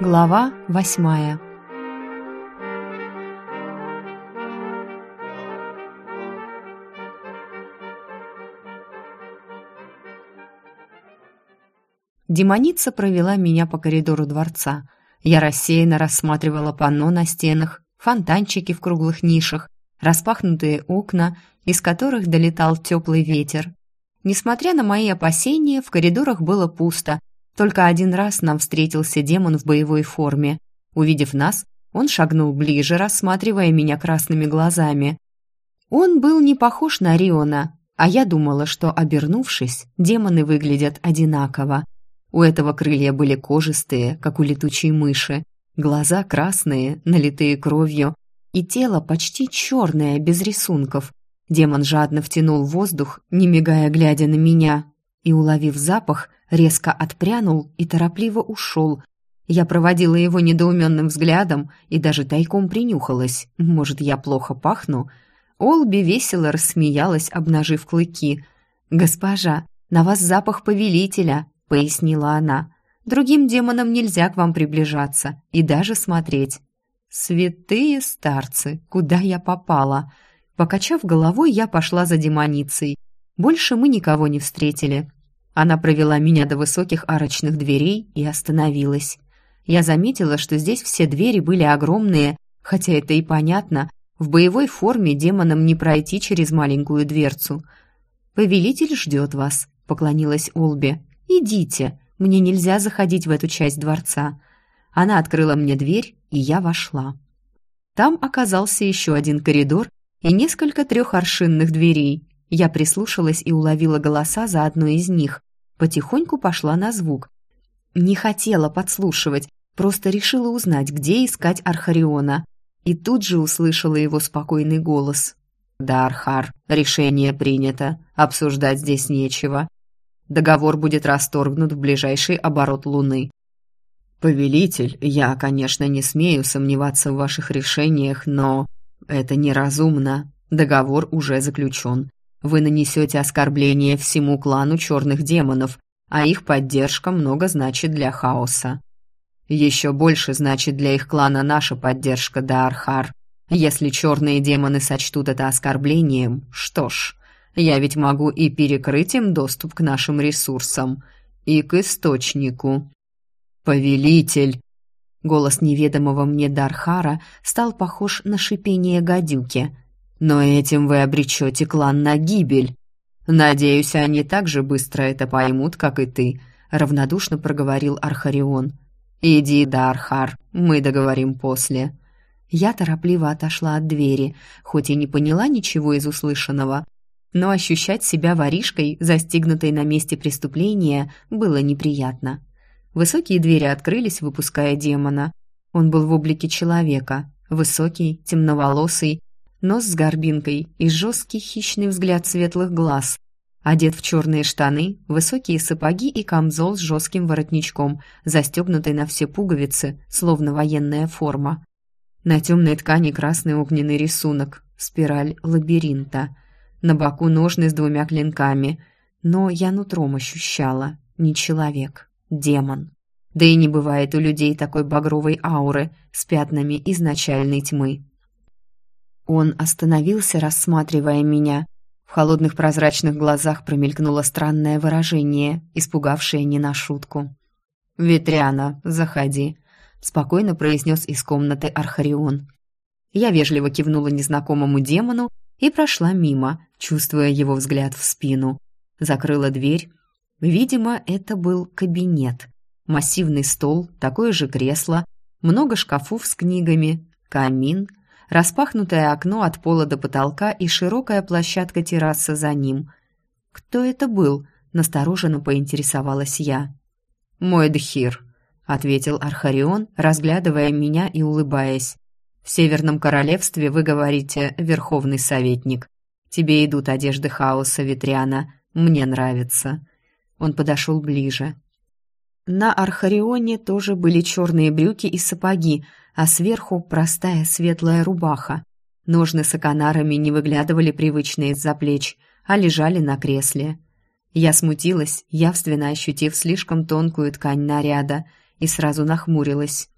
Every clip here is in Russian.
Глава восьмая Демоница провела меня по коридору дворца. Я рассеянно рассматривала панно на стенах, фонтанчики в круглых нишах, распахнутые окна, из которых долетал теплый ветер. Несмотря на мои опасения, в коридорах было пусто, только один раз нам встретился демон в боевой форме. Увидев нас, он шагнул ближе, рассматривая меня красными глазами. Он был не похож на Риона, а я думала, что, обернувшись, демоны выглядят одинаково. У этого крылья были кожистые, как у летучей мыши, глаза красные, налитые кровью, и тело почти черное, без рисунков. Демон жадно втянул воздух, не мигая, глядя на меня, и, уловив запах, резко отпрянул и торопливо ушел. Я проводила его недоуменным взглядом и даже тайком принюхалась. Может, я плохо пахну? Олби весело рассмеялась, обнажив клыки. «Госпожа, на вас запах повелителя», — пояснила она. «Другим демонам нельзя к вам приближаться и даже смотреть». «Святые старцы, куда я попала?» Покачав головой, я пошла за демоницей. Больше мы никого не встретили. Она провела меня до высоких арочных дверей и остановилась. Я заметила, что здесь все двери были огромные, хотя это и понятно. В боевой форме демонам не пройти через маленькую дверцу. «Повелитель ждет вас», — поклонилась Олби. «Идите, мне нельзя заходить в эту часть дворца». Она открыла мне дверь, и я вошла. Там оказался еще один коридор и несколько трехоршинных дверей. Я прислушалась и уловила голоса за одной из них. Потихоньку пошла на звук. Не хотела подслушивать, просто решила узнать, где искать Архариона. И тут же услышала его спокойный голос. «Да, Архар, решение принято. Обсуждать здесь нечего. Договор будет расторгнут в ближайший оборот Луны. «Повелитель, я, конечно, не смею сомневаться в ваших решениях, но это неразумно. Договор уже заключен. Вы нанесете оскорбление всему клану черных демонов, а их поддержка много значит для хаоса. Еще больше значит для их клана наша поддержка, Даархар. Если черные демоны сочтут это оскорблением, что ж, я ведь могу и перекрыть им доступ к нашим ресурсам, и к источнику. «Повелитель!» Голос неведомого мне Дархара стал похож на шипение гадюки – но этим вы обречете клан на гибель. Надеюсь, они так же быстро это поймут, как и ты», — равнодушно проговорил Архарион. «Иди, Дархар, мы договорим после». Я торопливо отошла от двери, хоть и не поняла ничего из услышанного, но ощущать себя воришкой, застигнутой на месте преступления, было неприятно. Высокие двери открылись, выпуская демона. Он был в облике человека, высокий, темноволосый, нос с горбинкой и жесткий хищный взгляд светлых глаз. Одет в черные штаны, высокие сапоги и камзол с жестким воротничком, застегнутый на все пуговицы, словно военная форма. На темной ткани красный огненный рисунок, спираль лабиринта. На боку ножны с двумя клинками. Но я нутром ощущала. Не человек, демон. Да и не бывает у людей такой багровой ауры с пятнами изначальной тьмы. Он остановился, рассматривая меня. В холодных прозрачных глазах промелькнуло странное выражение, испугавшее не на шутку. «Ветряна, заходи», — спокойно произнес из комнаты Архарион. Я вежливо кивнула незнакомому демону и прошла мимо, чувствуя его взгляд в спину. Закрыла дверь. Видимо, это был кабинет. Массивный стол, такое же кресло, много шкафов с книгами, камин — распахнутое окно от пола до потолка и широкая площадка террасы за ним. «Кто это был?» – настороженно поинтересовалась я. «Мой Дхир», – ответил Архарион, разглядывая меня и улыбаясь. «В Северном Королевстве вы говорите «Верховный Советник». Тебе идут одежды хаоса, Ветряна. Мне нравится». Он подошел ближе. На Архарионе тоже были черные брюки и сапоги, а сверху простая светлая рубаха. Ножны с оканарами не выглядывали привычно из-за плеч, а лежали на кресле. Я смутилась, явственно ощутив слишком тонкую ткань наряда, и сразу нахмурилась.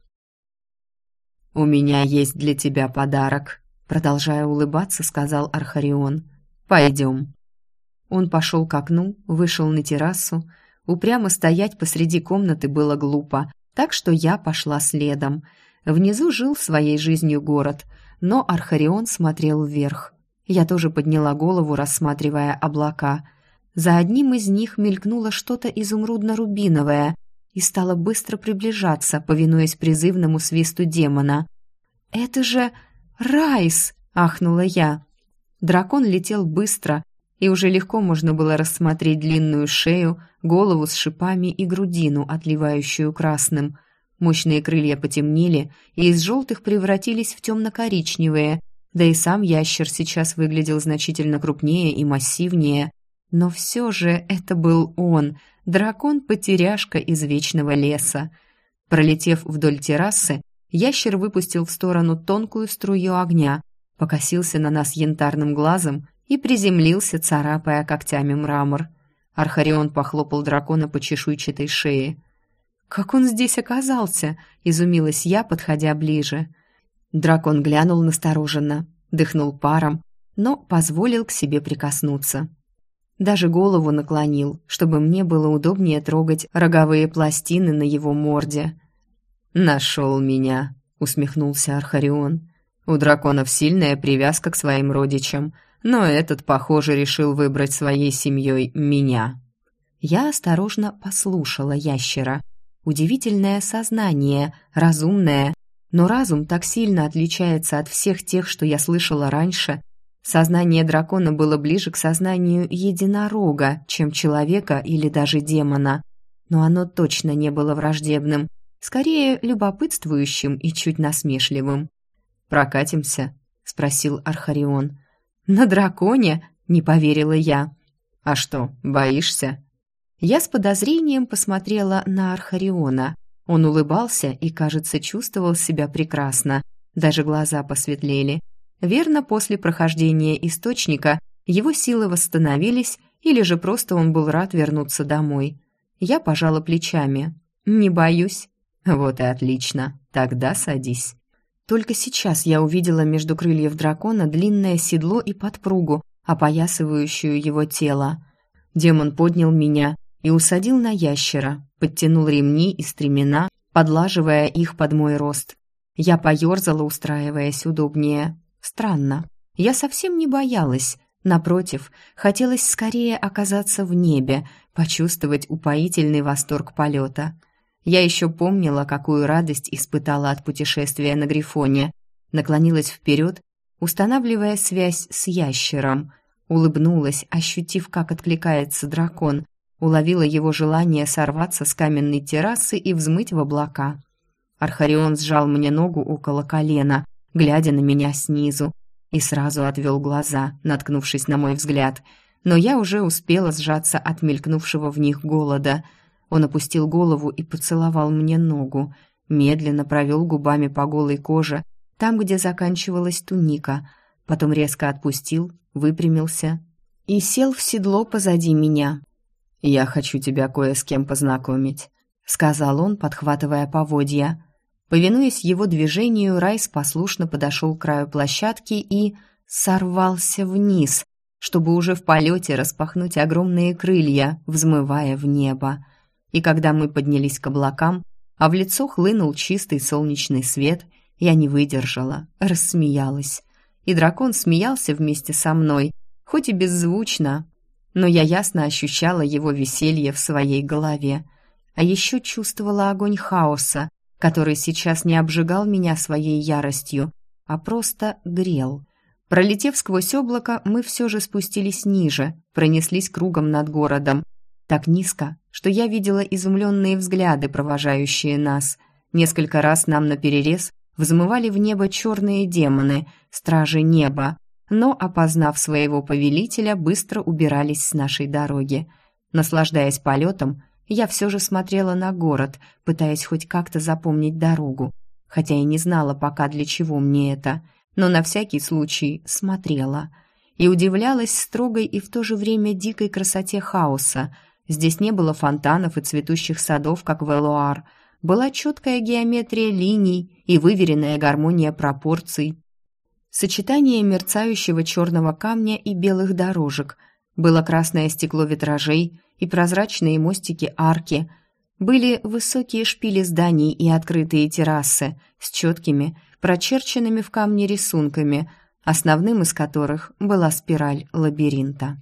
«У меня есть для тебя подарок», — продолжая улыбаться, сказал Архарион. «Пойдем». Он пошел к окну, вышел на террасу. Упрямо стоять посреди комнаты было глупо, так что я пошла следом. Внизу жил своей жизнью город, но Архарион смотрел вверх. Я тоже подняла голову, рассматривая облака. За одним из них мелькнуло что-то изумрудно-рубиновое и стало быстро приближаться, повинуясь призывному свисту демона. «Это же Райс!» — ахнула я. Дракон летел быстро, и уже легко можно было рассмотреть длинную шею, голову с шипами и грудину, отливающую красным. Мощные крылья потемнели и из желтых превратились в темно-коричневые, да и сам ящер сейчас выглядел значительно крупнее и массивнее. Но все же это был он, дракон-потеряшка из вечного леса. Пролетев вдоль террасы, ящер выпустил в сторону тонкую струю огня, покосился на нас янтарным глазом и приземлился, царапая когтями мрамор. Архарион похлопал дракона по чешуйчатой шее. «Как он здесь оказался?» — изумилась я, подходя ближе. Дракон глянул настороженно, дыхнул паром, но позволил к себе прикоснуться. Даже голову наклонил, чтобы мне было удобнее трогать роговые пластины на его морде. «Нашел меня», — усмехнулся Архарион. «У драконов сильная привязка к своим родичам, но этот, похоже, решил выбрать своей семьей меня». Я осторожно послушала ящера. Удивительное сознание, разумное, но разум так сильно отличается от всех тех, что я слышала раньше. Сознание дракона было ближе к сознанию единорога, чем человека или даже демона. Но оно точно не было враждебным, скорее любопытствующим и чуть насмешливым. «Прокатимся?» — спросил Архарион. «На драконе?» — не поверила я. «А что, боишься?» Я с подозрением посмотрела на Архариона — он улыбался и, кажется, чувствовал себя прекрасно. Даже глаза посветлели. Верно, после прохождения источника его силы восстановились, или же просто он был рад вернуться домой. Я пожала плечами. «Не боюсь». «Вот и отлично. Тогда садись». Только сейчас я увидела между крыльев дракона длинное седло и подпругу, опоясывающую его тело. Демон поднял меня и усадил на ящера, подтянул ремни и стремена, подлаживая их под мой рост. Я поёрзала, устраиваясь удобнее. Странно. Я совсем не боялась. Напротив, хотелось скорее оказаться в небе, почувствовать упоительный восторг полета. Я еще помнила, какую радость испытала от путешествия на Грифоне. Наклонилась вперед, устанавливая связь с ящером. Улыбнулась, ощутив, как откликается дракон, уловила его желание сорваться с каменной террасы и взмыть в облака. Архарион сжал мне ногу около колена, глядя на меня снизу, и сразу отвел глаза, наткнувшись на мой взгляд. Но я уже успела сжаться от мелькнувшего в них голода. Он опустил голову и поцеловал мне ногу, медленно провел губами по голой коже, там, где заканчивалась туника, потом резко отпустил, выпрямился и сел в седло позади меня, «Я хочу тебя кое с кем познакомить», — сказал он, подхватывая поводья. Повинуясь его движению, Райс послушно подошел к краю площадки и сорвался вниз, чтобы уже в полете распахнуть огромные крылья, взмывая в небо. И когда мы поднялись к облакам, а в лицо хлынул чистый солнечный свет, я не выдержала, рассмеялась. И дракон смеялся вместе со мной, хоть и беззвучно, но я ясно ощущала его веселье в своей голове. А еще чувствовала огонь хаоса, который сейчас не обжигал меня своей яростью, а просто грел. Пролетев сквозь облако, мы все же спустились ниже, пронеслись кругом над городом. Так низко, что я видела изумленные взгляды, провожающие нас. Несколько раз нам наперерез взмывали в небо черные демоны, стражи неба, но, опознав своего повелителя, быстро убирались с нашей дороги. Наслаждаясь полетом, я все же смотрела на город, пытаясь хоть как-то запомнить дорогу, хотя и не знала пока для чего мне это, но на всякий случай смотрела и удивлялась строгой и в то же время дикой красоте хаоса. Здесь не было фонтанов и цветущих садов, как в Элуар, была четкая геометрия линий и выверенная гармония пропорций. Сочетание мерцающего черного камня и белых дорожек, было красное стекло витражей и прозрачные мостики арки, были высокие шпили зданий и открытые террасы с четкими, прочерченными в камне рисунками, основным из которых была спираль лабиринта.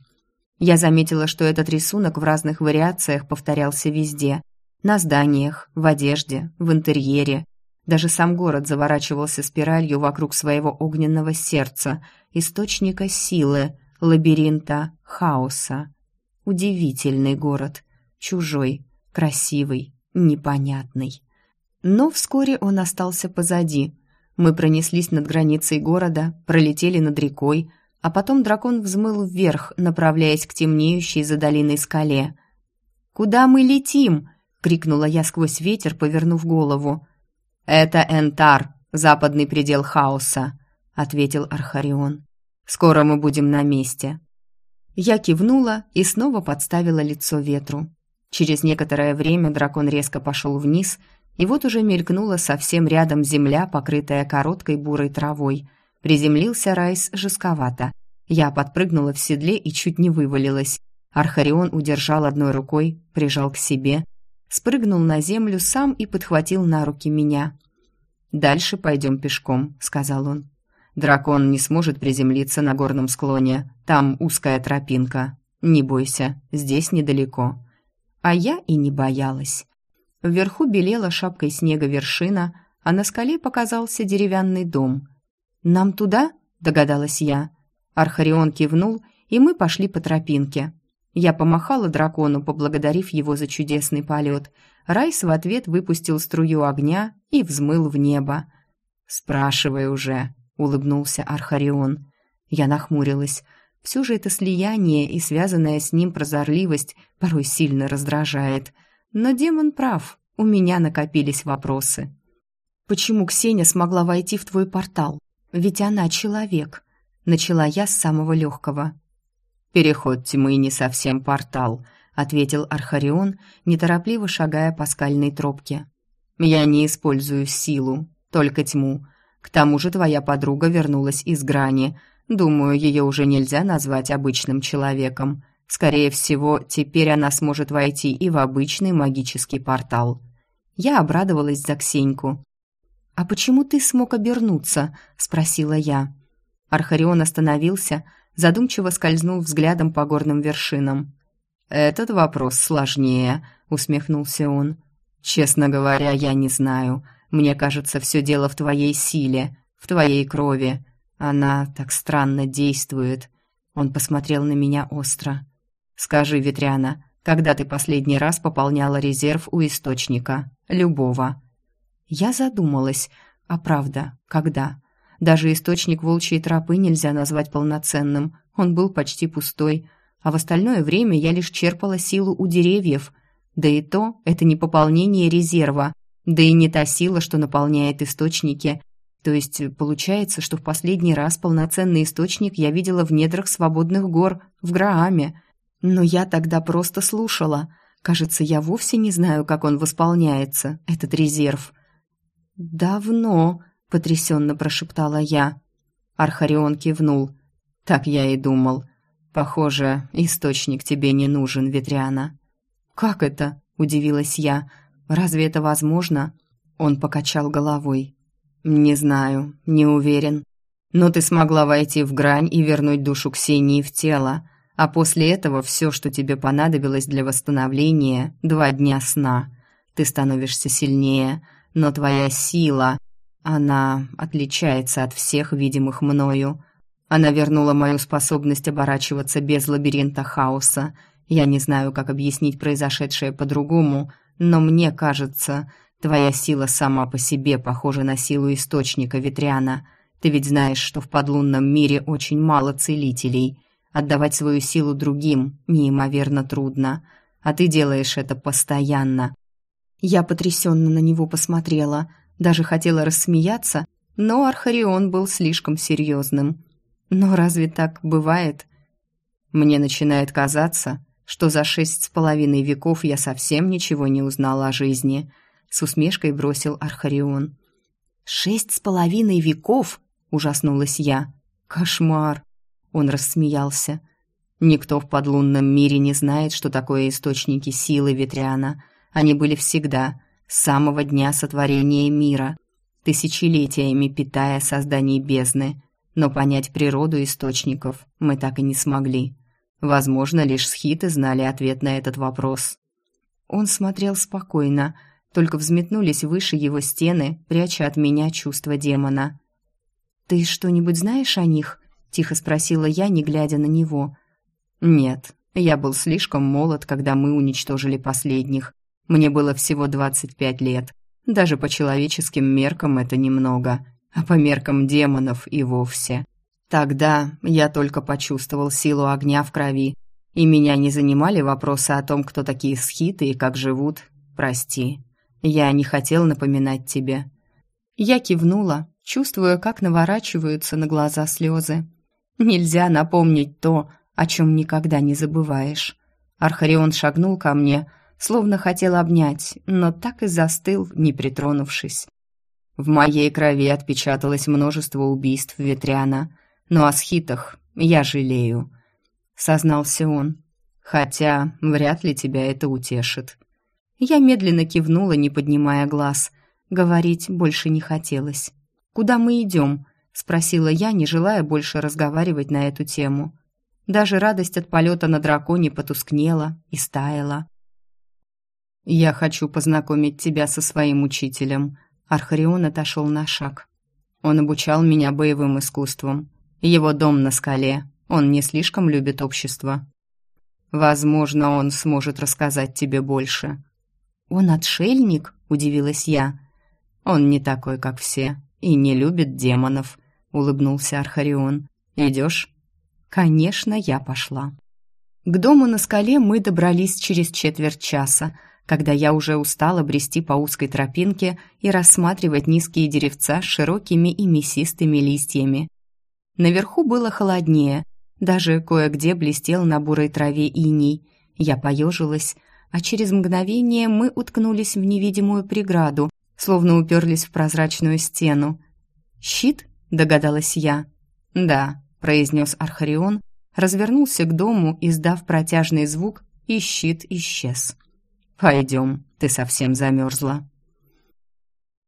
Я заметила, что этот рисунок в разных вариациях повторялся везде. На зданиях, в одежде, в интерьере. Даже сам город заворачивался спиралью вокруг своего огненного сердца, источника силы, лабиринта, хаоса. Удивительный город. Чужой, красивый, непонятный. Но вскоре он остался позади. Мы пронеслись над границей города, пролетели над рекой, а потом дракон взмыл вверх, направляясь к темнеющей за долиной скале. «Куда мы летим?» — крикнула я сквозь ветер, повернув голову. «Это Энтар, западный предел хаоса», — ответил Архарион. «Скоро мы будем на месте». Я кивнула и снова подставила лицо ветру. Через некоторое время дракон резко пошел вниз, и вот уже мелькнула совсем рядом земля, покрытая короткой бурой травой — Приземлился Райс жестковато. Я подпрыгнула в седле и чуть не вывалилась. Архарион удержал одной рукой, прижал к себе, спрыгнул на землю сам и подхватил на руки меня. «Дальше пойдем пешком», — сказал он. «Дракон не сможет приземлиться на горном склоне. Там узкая тропинка. Не бойся, здесь недалеко». А я и не боялась. Вверху белела шапкой снега вершина, а на скале показался деревянный дом — «Нам туда?» – догадалась я. Архарион кивнул, и мы пошли по тропинке. Я помахала дракону, поблагодарив его за чудесный полет. Райс в ответ выпустил струю огня и взмыл в небо. «Спрашивай уже», — улыбнулся Архарион. Я нахмурилась. Все же это слияние и связанная с ним прозорливость порой сильно раздражает. Но демон прав, у меня накопились вопросы. «Почему Ксения смогла войти в твой портал?» Ведь она человек. Начала я с самого легкого. «Переход тьмы не совсем портал», — ответил Архарион, неторопливо шагая по скальной тропке. «Я не использую силу, только тьму. К тому же твоя подруга вернулась из грани. Думаю, ее уже нельзя назвать обычным человеком. Скорее всего, теперь она сможет войти и в обычный магический портал». Я обрадовалась за Ксеньку. «А почему ты смог обернуться?» — спросила я. Архарион остановился, задумчиво скользнул взглядом по горным вершинам. «Этот вопрос сложнее», — усмехнулся он. «Честно говоря, я не знаю. Мне кажется, все дело в твоей силе, в твоей крови. Она так странно действует». Он посмотрел на меня остро. «Скажи, Ветряна, когда ты последний раз пополняла резерв у источника? Любого?» Я задумалась, а правда, когда? Даже источник волчьей тропы нельзя назвать полноценным, он был почти пустой, а в остальное время я лишь черпала силу у деревьев. Да и то, это не пополнение резерва, да и не та сила, что наполняет источники. То есть получается, что в последний раз полноценный источник я видела в недрах свободных гор, в Грааме. Но я тогда просто слушала. Кажется, я вовсе не знаю, как он восполняется, этот резерв. «Давно», — потрясенно прошептала я. Архарион кивнул. «Так я и думал. Похоже, источник тебе не нужен, Ветряна». «Как это?» — удивилась я. «Разве это возможно?» Он покачал головой. «Не знаю, не уверен. Но ты смогла войти в грань и вернуть душу Ксении в тело, а после этого все, что тебе понадобилось для восстановления, два дня сна. Ты становишься сильнее, но твоя сила, она отличается от всех видимых мною. Она вернула мою способность оборачиваться без лабиринта хаоса. Я не знаю, как объяснить произошедшее по-другому, но мне кажется, твоя сила сама по себе похожа на силу источника Ветряна. Ты ведь знаешь, что в подлунном мире очень мало целителей. Отдавать свою силу другим неимоверно трудно, а ты делаешь это постоянно, я потрясенно на него посмотрела, даже хотела рассмеяться, но Архарион был слишком серьезным. Но разве так бывает? Мне начинает казаться, что за шесть с половиной веков я совсем ничего не узнала о жизни. с усмешкой бросил Архарион. «Шесть с половиной веков!» — ужаснулась я. «Кошмар!» — он рассмеялся. «Никто в подлунном мире не знает, что такое источники силы Ветряна. Они были всегда, с самого дня сотворения мира, тысячелетиями питая создание бездны, но понять природу источников мы так и не смогли. Возможно, лишь схиты знали ответ на этот вопрос». Он смотрел спокойно, — только взметнулись выше его стены, пряча от меня чувство демона. «Ты что-нибудь знаешь о них?» — тихо спросила я, не глядя на него. «Нет, я был слишком молод, когда мы уничтожили последних. Мне было всего двадцать пять лет. Даже по человеческим меркам это немного, а по меркам демонов и вовсе. Тогда я только почувствовал силу огня в крови, и меня не занимали вопросы о том, кто такие схиты и как живут. Прости». Я не хотел напоминать тебе». Я кивнула, чувствуя, как наворачиваются на глаза слезы. «Нельзя напомнить то, о чем никогда не забываешь». Архарион шагнул ко мне, словно хотел обнять, но так и застыл, не притронувшись. В моей крови отпечаталось множество убийств Ветряна, но о схитах я жалею, — сознался он. Хотя вряд ли тебя это утешит. Я медленно кивнула, не поднимая глаз. Говорить больше не хотелось. «Куда мы идем?» — спросила я, не желая больше разговаривать на эту тему. Даже радость от полета на драконе потускнела и стаяла. «Я хочу познакомить тебя со своим учителем». Архарион отошел на шаг. Он обучал меня боевым искусствам. Его дом на скале. Он не слишком любит общество. Возможно, он сможет рассказать тебе больше. «Он отшельник?» — удивилась я. «Он не такой, как все, и не любит демонов», — улыбнулся Архарион. «Идешь?» «Конечно, я пошла». К дому на скале мы добрались через четверть часа, когда я уже устала брести по узкой тропинке и рассматривать низкие деревца с широкими и мясистыми листьями. Наверху было холоднее, даже кое-где блестел на бурой траве иней. Я поежилась, а через мгновение мы уткнулись в невидимую преграду, словно уперлись в прозрачную стену. «Щит?» — догадалась я. «Да», — произнес Архарион, развернулся к дому, издав протяжный звук, и щит исчез. «Пойдем, ты совсем замерзла».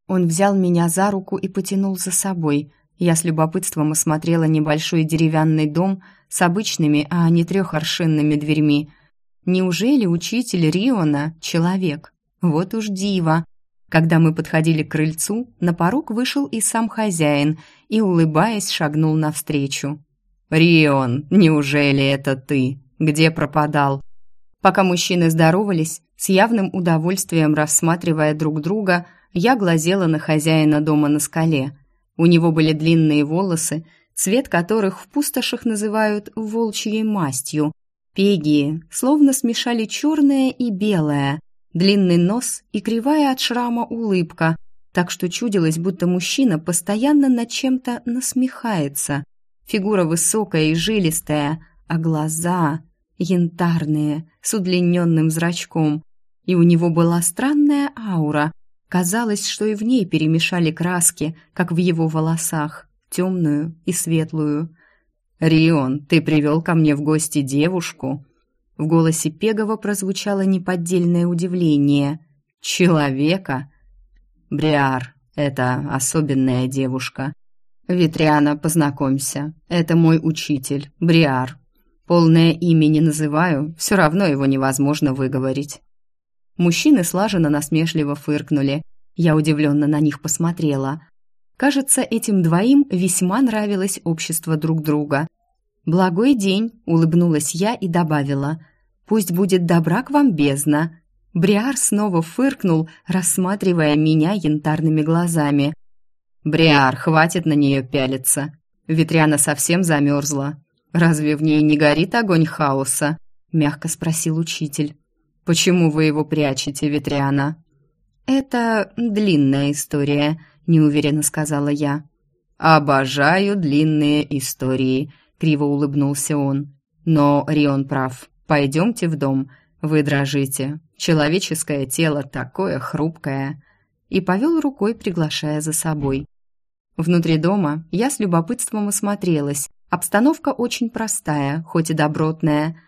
Он взял меня за руку и потянул за собой. Я с любопытством осмотрела небольшой деревянный дом с обычными, а не трехоршинными дверьми — Неужели учитель Риона — человек? Вот уж диво. Когда мы подходили к крыльцу, на порог вышел и сам хозяин и, улыбаясь, шагнул навстречу. «Рион, неужели это ты? Где пропадал?» Пока мужчины здоровались, с явным удовольствием рассматривая друг друга, я глазела на хозяина дома на скале. У него были длинные волосы, цвет которых в пустошах называют волчьей мастью, Пегии словно смешали черное и белое, длинный нос и кривая от шрама улыбка, так что чудилось, будто мужчина постоянно над чем-то насмехается. Фигура высокая и жилистая, а глаза янтарные, с удлиненным зрачком. И у него была странная аура. Казалось, что и в ней перемешали краски, как в его волосах, темную и светлую. «Рион, ты привел ко мне в гости девушку?» В голосе Пегова прозвучало неподдельное удивление. «Человека?» «Бриар, это особенная девушка. Витриана, познакомься, это мой учитель, Бриар. Полное имя не называю, все равно его невозможно выговорить». Мужчины слаженно насмешливо фыркнули. Я удивленно на них посмотрела. Кажется, этим двоим весьма нравилось общество друг друга. «Благой день!» — улыбнулась я и добавила. «Пусть будет добра к вам бездна!» Бриар снова фыркнул, рассматривая меня янтарными глазами. «Бриар, хватит на нее пялиться!» Ветряна совсем замерзла. «Разве в ней не горит огонь хаоса?» — мягко спросил учитель. «Почему вы его прячете, Ветряна?» «Это длинная история», неуверенно сказала я. Обожаю длинные истории, криво улыбнулся он. Но Рион прав. Пойдемте в дом. Вы дрожите. Человеческое тело такое хрупкое. и повел рукой, приглашая за собой. Внутри дома я с любопытством осмотрелась. Обстановка очень простая, хоть и добротная.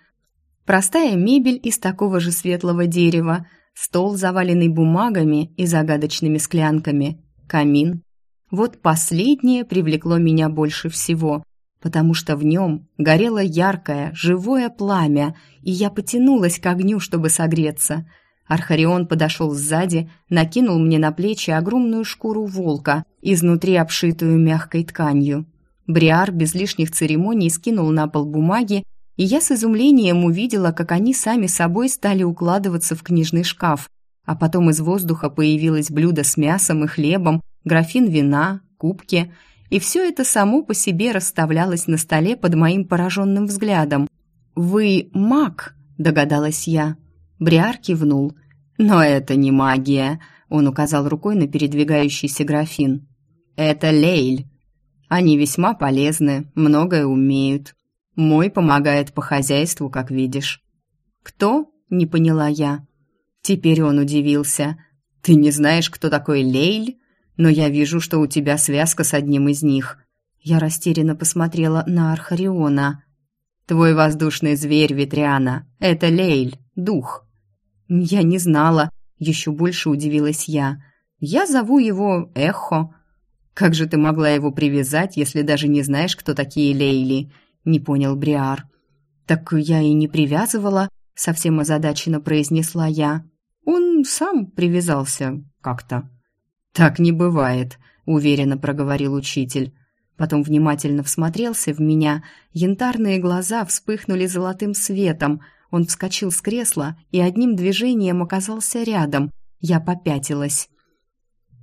Простая мебель из такого же светлого дерева, стол, заваленный бумагами и загадочными склянками, камин. Вот последнее привлекло меня больше всего, потому что в нем горело яркое, живое пламя, и я потянулась к огню, чтобы согреться – Архарион подошел сзади, накинул мне на плечи огромную шкуру волка, изнутри обшитую мягкой тканью. Бриар без лишних церемоний скинул на пол бумаги, и я с изумлением увидела, как они сами собой стали укладываться в книжный шкаф, а потом из воздуха появилось блюдо с мясом и хлебом, графин вина, кубки, и все это само по себе расставлялось на столе под моим пораженным взглядом. «Вы маг?» – догадалась я. Бриар кивнул. «Но это не магия», — он указал рукой на передвигающийся графин. «Это лейль. Они весьма полезны, многое умеют. Мой помогает по хозяйству, как видишь». «Кто?» — не поняла я. Теперь он удивился. «Ты не знаешь, кто такой Лейль? Но я вижу, что у тебя связка с одним из них». Я растерянно посмотрела на Архариона. «Твой воздушный зверь, Ветриана, это Лейль, дух». «Я не знала», — еще больше удивилась я. «Я зову его Эхо». «Как же ты могла его привязать, если даже не знаешь, кто такие Лейли?» — не понял Бриар. «Так я и не привязывала», — совсем озадаченно произнесла я. «Он сам привязался как-то». «Так не бывает», — уверенно проговорил учитель. Потом внимательно всмотрелся в меня, янтарные глаза вспыхнули золотым светом — он вскочил с кресла и одним движением оказался рядом. Я попятилась.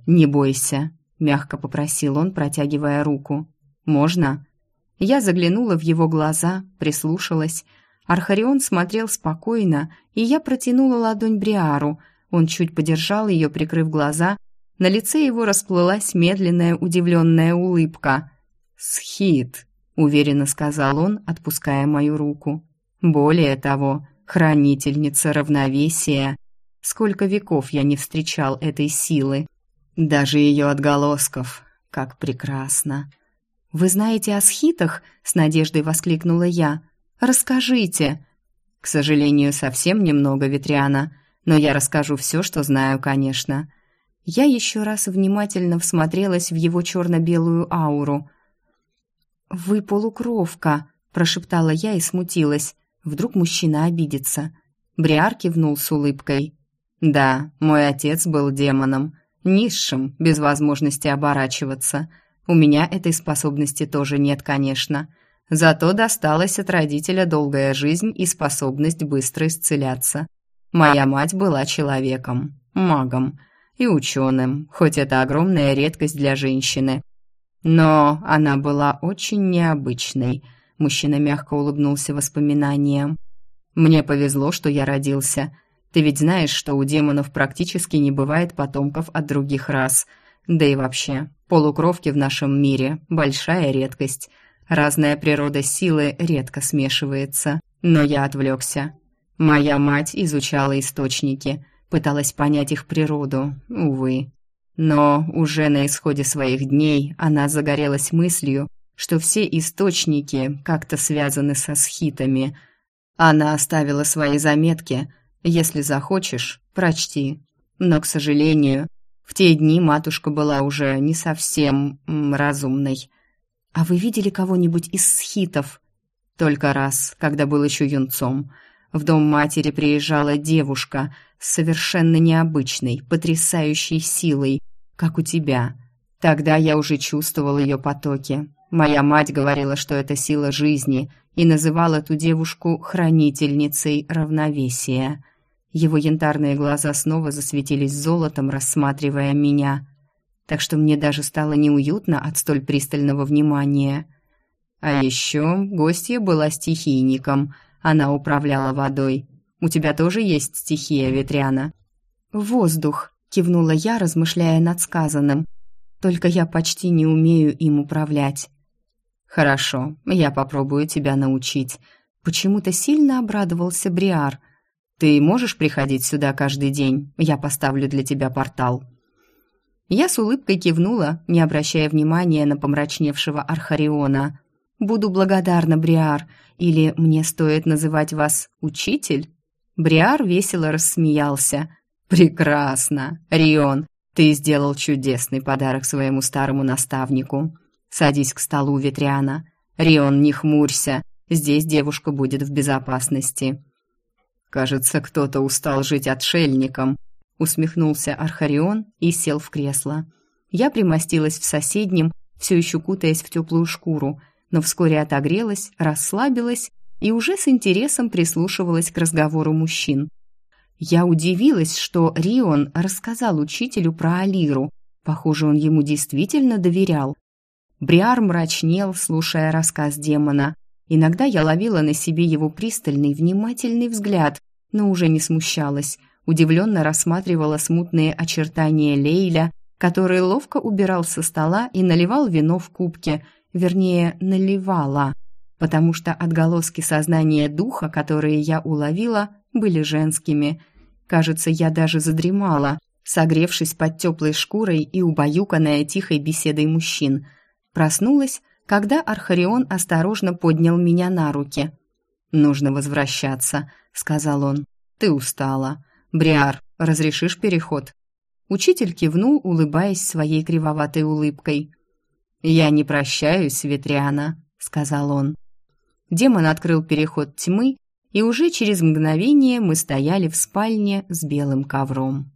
«Не бойся», — мягко попросил он, протягивая руку. «Можно?» Я заглянула в его глаза, прислушалась. Архарион смотрел спокойно, и я протянула ладонь Бриару. Он чуть подержал ее, прикрыв глаза. На лице его расплылась медленная удивленная улыбка. «Схит», — уверенно сказал он, отпуская мою руку. Более того, хранительница равновесия. Сколько веков я не встречал этой силы. Даже ее отголосков. Как прекрасно. «Вы знаете о схитах?» — с надеждой воскликнула я. «Расскажите». «К сожалению, совсем немного, Ветряна, но я расскажу все, что знаю, конечно». Я еще раз внимательно всмотрелась в его черно-белую ауру. «Вы полукровка», — прошептала я и смутилась. Вдруг мужчина обидится. Бриар кивнул с улыбкой. «Да, мой отец был демоном, низшим, без возможности оборачиваться. У меня этой способности тоже нет, конечно. Зато досталась от родителя долгая жизнь и способность быстро исцеляться. Моя мать была человеком, магом и ученым, хоть это огромная редкость для женщины. Но она была очень необычной – Мужчина мягко улыбнулся воспоминаниям. «Мне повезло, что я родился. Ты ведь знаешь, что у демонов практически не бывает потомков от других рас. Да и вообще, полукровки в нашем мире – большая редкость. Разная природа силы редко смешивается. Но я отвлекся. Моя мать изучала источники, пыталась понять их природу, увы. Но уже на исходе своих дней она загорелась мыслью, что все источники как-то связаны со схитами. Она оставила свои заметки. Если захочешь, прочти. Но, к сожалению, в те дни матушка была уже не совсем разумной. А вы видели кого-нибудь из схитов? Только раз, когда был еще юнцом. В дом матери приезжала девушка с совершенно необычной, потрясающей силой, как у тебя. Тогда я уже чувствовал ее потоки, Моя мать говорила, что это сила жизни, и называла ту девушку хранительницей равновесия. Его янтарные глаза снова засветились золотом, рассматривая меня. Так что мне даже стало неуютно от столь пристального внимания. А еще гостья была стихийником. Она управляла водой. У тебя тоже есть стихия, Ветряна? «Воздух», — кивнула я, размышляя над сказанным. «Только я почти не умею им управлять». «Хорошо, я попробую тебя научить». Почему-то сильно обрадовался Бриар. «Ты можешь приходить сюда каждый день? Я поставлю для тебя портал». Я с улыбкой кивнула, не обращая внимания на помрачневшего Архариона. «Буду благодарна, Бриар, или мне стоит называть вас учитель?» Бриар весело рассмеялся. «Прекрасно! Рион, ты сделал чудесный подарок своему старому наставнику. Садись к столу, Ветряна. Рион, не хмурься, здесь девушка будет в безопасности». «Кажется, кто-то устал жить отшельником», усмехнулся Архарион и сел в кресло. Я примостилась в соседнем, все еще кутаясь в теплую шкуру, но вскоре отогрелась, расслабилась и уже с интересом прислушивалась к разговору мужчин. Я удивилась, что Рион рассказал учителю про Алиру. Похоже, он ему действительно доверял. Бриар мрачнел, слушая рассказ демона. Иногда я ловила на себе его пристальный, внимательный взгляд, но уже не смущалась удивленно рассматривала смутные очертания Лейля, который ловко убирал со стола и наливал вино в кубке, вернее, наливала, потому что отголоски сознания духа, которые я уловила, были женскими. Кажется, я даже задремала, согревшись под теплой шкурой и убаюканная тихой беседой мужчин. Проснулась, когда Архарион осторожно поднял меня на руки. «Нужно возвращаться», — сказал он. «Ты устала». «Бриар, разрешишь переход?» Учитель кивнул, улыбаясь своей кривоватой улыбкой. «Я не прощаюсь, Ветриана», — сказал он. Демон открыл переход тьмы, и уже через мгновение мы стояли в спальне с белым ковром.